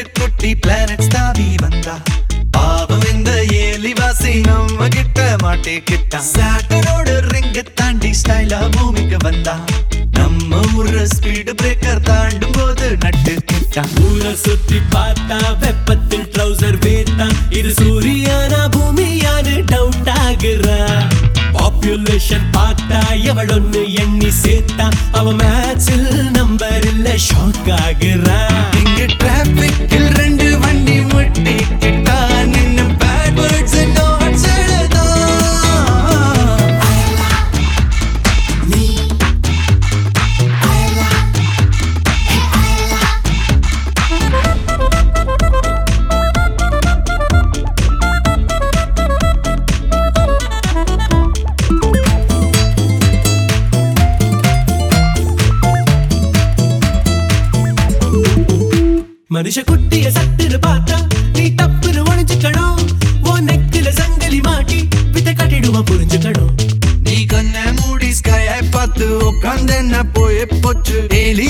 கிட்ட குட்டி பிளானட் தாவி வந்தா. பாவம் இந்த ஏலிவாசி நம்ம கிட்ட. மாட்டேக்கிட்டா சாட்டனோட ரிங்க தாண்டி ஸ்டைலா பூமிக்கு வந்தா. நம்ம ஊர்ல ஸ்பீடு பிரேக்கர் தாண்டும் போது நட்டு கிட்டா. ஊரை சுத்தி பார்த்தா வெப்பத்தில் ட்ரௌசர் வேத்தா. இது சூரியானா பூமியானு டவுட் ஆகுறா. பாப்புலேஷன் பார்த்தா எவளொன்னு எண்ணி சேர்த்தா. அவன் மேட்சில் நம்பர் இல்ல ஷாக் ஆகுறா. மனுஷ குட்டிய சட்டுன்னு பார்த்தா நீ தப்புன்னு ஒழிஞ்சுக்கணும் உன் நெக்கில சங்கிலி மாட்டி வித்த கட்டிடுவா புரிஞ்சுக்கணும். நீ கண்ண மூடி ஸ்கையை பார்த்து உட்கார்ந்து என்ன போய் போச்சு? டெய்லி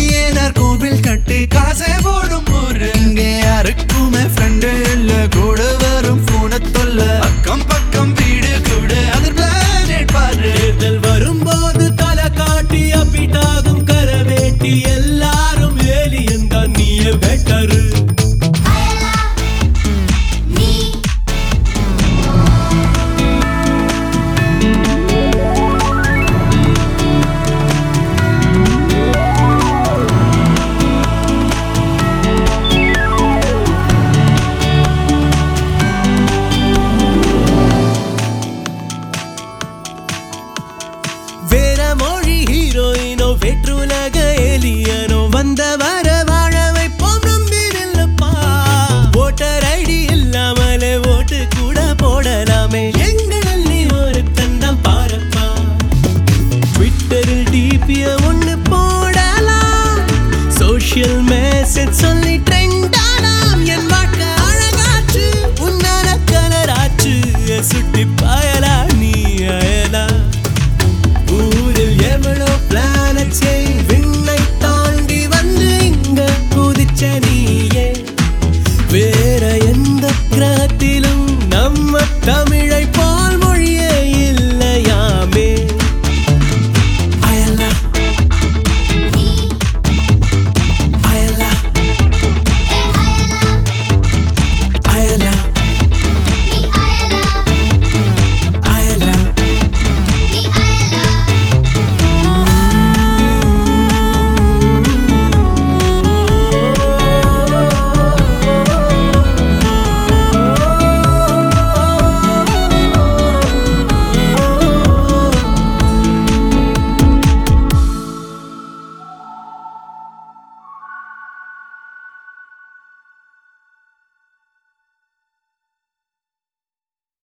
வாட்ஸ்அப்பில் மெசேஜ் சொல்லி ட்ரெண்டானாம் என் வாழ்க்கை அழகாச்சு உன்னான கலராச்சு சுட்டி பாயலா நீ அயலா. ஊரில் எவ்வளோ பிளானச்சே விண்ணை தாண்டி வந்து இங்க குதிச்ச நீயே. வேற எந்த கிரகத்திலும் நம்ம தமிழை